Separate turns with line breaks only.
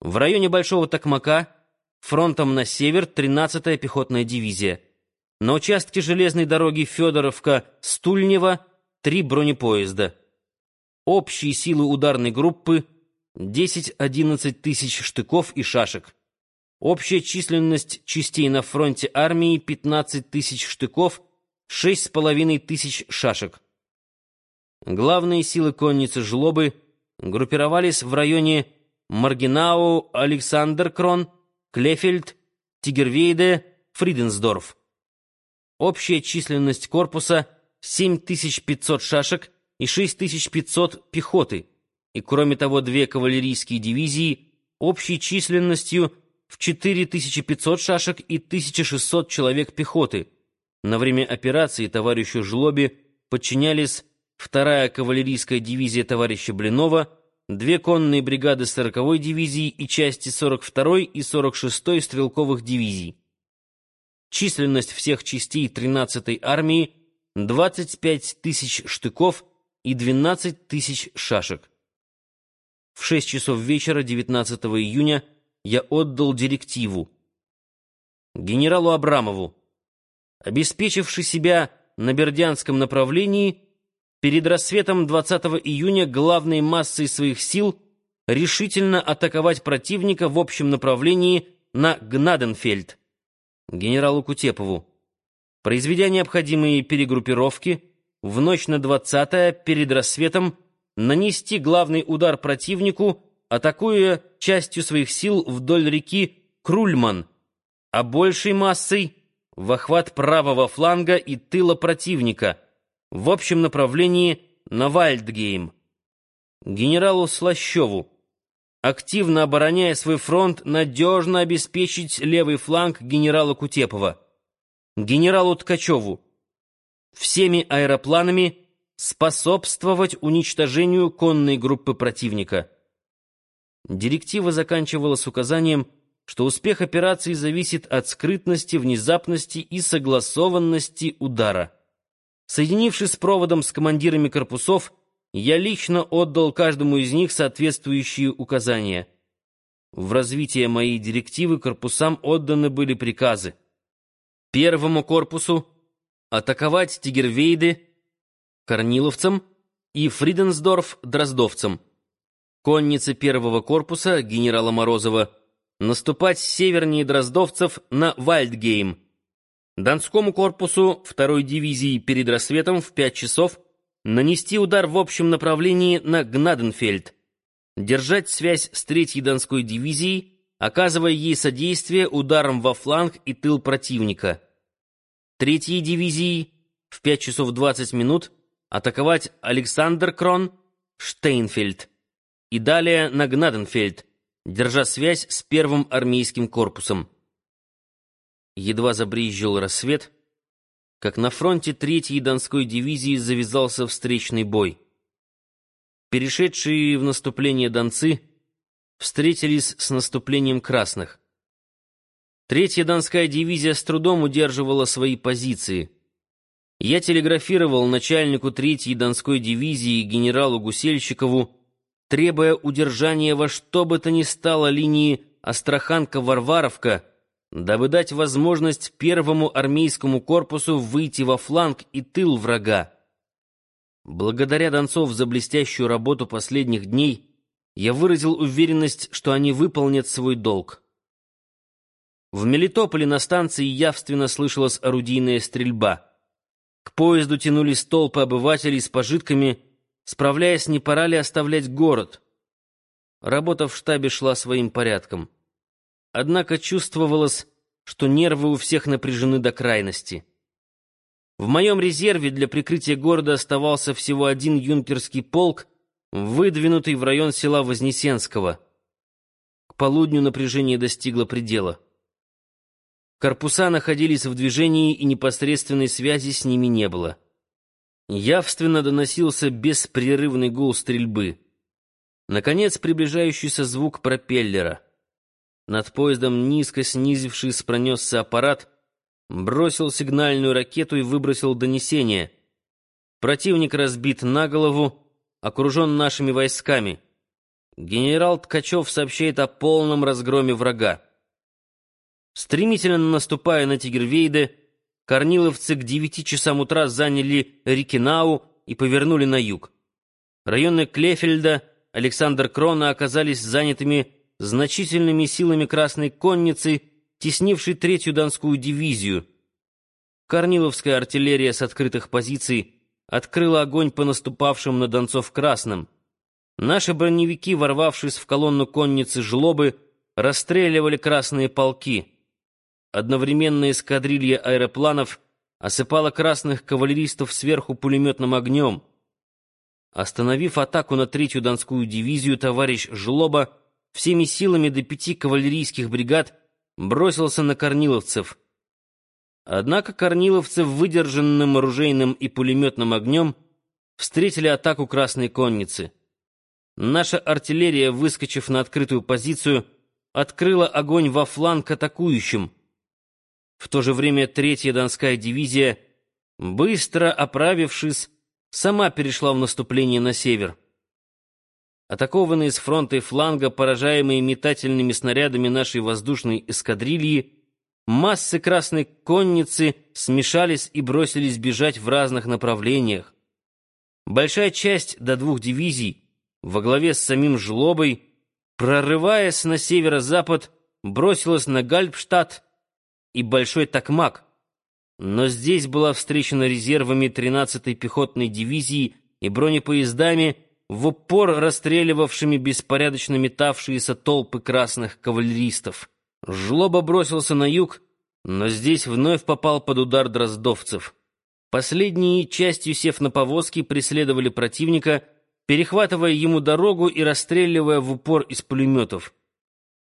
В районе Большого Токмака фронтом на север 13-я пехотная дивизия. На участке железной дороги Федоровка-Стульнево три бронепоезда. Общие силы ударной группы 10-11 тысяч штыков и шашек. Общая численность частей на фронте армии 15 тысяч штыков, 6,5 тысяч шашек. Главные силы конницы Жлобы группировались в районе Маргинау, Александр-Крон, Клефельд, Тигервейде, Фриденсдорф. Общая численность корпуса — 7500 шашек и 6500 пехоты, и кроме того две кавалерийские дивизии общей численностью в 4500 шашек и 1600 человек пехоты. На время операции товарищу Жлобе подчинялись вторая кавалерийская дивизия товарища Блинова, две конные бригады 40-й дивизии и части 42-й и 46-й стрелковых дивизий. Численность всех частей 13-й армии — 25 тысяч штыков и 12 тысяч шашек. В 6 часов вечера 19 июня я отдал директиву генералу Абрамову, обеспечивший себя на Бердянском направлении, перед рассветом 20 июня главной массой своих сил решительно атаковать противника в общем направлении на Гнаденфельд, генералу Кутепову. Произведя необходимые перегруппировки, в ночь на 20 перед рассветом нанести главный удар противнику, атакуя частью своих сил вдоль реки Крульман, а большей массой в охват правого фланга и тыла противника в общем направлении на Вальдгейм. Генералу Слащеву, активно обороняя свой фронт, надежно обеспечить левый фланг генерала Кутепова. Генералу Ткачеву всеми аэропланами способствовать уничтожению конной группы противника. Директива заканчивалась указанием, что успех операции зависит от скрытности, внезапности и согласованности удара. Соединившись с проводом с командирами корпусов, я лично отдал каждому из них соответствующие указания. В развитие моей директивы корпусам отданы были приказы. Первому корпусу атаковать Тигервейды корниловцам и Фриденсдорф дроздовцам. Коннице первого корпуса генерала Морозова наступать севернее дроздовцев на Вальдгейм. Донскому корпусу второй дивизии перед рассветом в 5 часов нанести удар в общем направлении на Гнаденфельд, держать связь с третьей Донской дивизией, оказывая ей содействие ударом во фланг и тыл противника. Третьей дивизии в 5 часов 20 минут атаковать Александр Крон, Штейнфельд и далее на Гнаденфельд, держа связь с первым армейским корпусом. Едва забрезжил рассвет, как на фронте третьей Донской дивизии завязался встречный бой. Перешедшие в наступление донцы встретились с наступлением красных. Третья Донская дивизия с трудом удерживала свои позиции. Я телеграфировал начальнику Третьей Донской дивизии генералу Гусельщикову, требуя удержания во что бы то ни стало линии Астраханка-Варваровка, дабы дать возможность первому армейскому корпусу выйти во фланг и тыл врага. Благодаря Донцов за блестящую работу последних дней, я выразил уверенность, что они выполнят свой долг. В Мелитополе на станции явственно слышалась орудийная стрельба. К поезду тянулись толпы обывателей с пожитками, справляясь, не пора ли оставлять город. Работа в штабе шла своим порядком. Однако чувствовалось, что нервы у всех напряжены до крайности. В моем резерве для прикрытия города оставался всего один юнкерский полк, выдвинутый в район села Вознесенского. К полудню напряжение достигло предела. Корпуса находились в движении, и непосредственной связи с ними не было. Явственно доносился беспрерывный гул стрельбы. Наконец, приближающийся звук пропеллера. Над поездом, низко снизившись, пронесся аппарат, бросил сигнальную ракету и выбросил донесение. Противник разбит на голову, окружен нашими войсками. генерал Ткачев сообщает о полном разгроме врага. Стремительно наступая на Тигервейде, корниловцы к девяти часам утра заняли Рикинау и повернули на юг. Районы Клефельда, Александр Крона оказались занятыми значительными силами Красной Конницы, теснившей Третью Донскую дивизию. Корниловская артиллерия с открытых позиций открыла огонь по наступавшим на Донцов красным. Наши броневики, ворвавшись в колонну конницы жлобы, расстреливали красные полки. Одновременно эскадрилья аэропланов осыпала красных кавалеристов сверху пулеметным огнем. Остановив атаку на третью Донскую дивизию, товарищ Жлоба всеми силами до пяти кавалерийских бригад бросился на корниловцев. Однако корниловцы выдержанным оружейным и пулеметным огнем встретили атаку Красной Конницы. Наша артиллерия, выскочив на открытую позицию, открыла огонь во фланг атакующим. В то же время третья Донская дивизия, быстро оправившись, сама перешла в наступление на север. Атакованные с фронта и фланга, поражаемые метательными снарядами нашей воздушной эскадрильи, массы красной конницы смешались и бросились бежать в разных направлениях. Большая часть до двух дивизий во главе с самим Жлобой, прорываясь на северо-запад, бросилась на Гальпштадт и Большой Токмак, но здесь была встречена резервами 13-й пехотной дивизии и бронепоездами, в упор расстреливавшими беспорядочно метавшиеся толпы красных кавалеристов. Жлоба бросился на юг, но здесь вновь попал под удар дроздовцев. Последние, частью сев на повозки, преследовали противника, перехватывая ему дорогу и расстреливая в упор из пулеметов.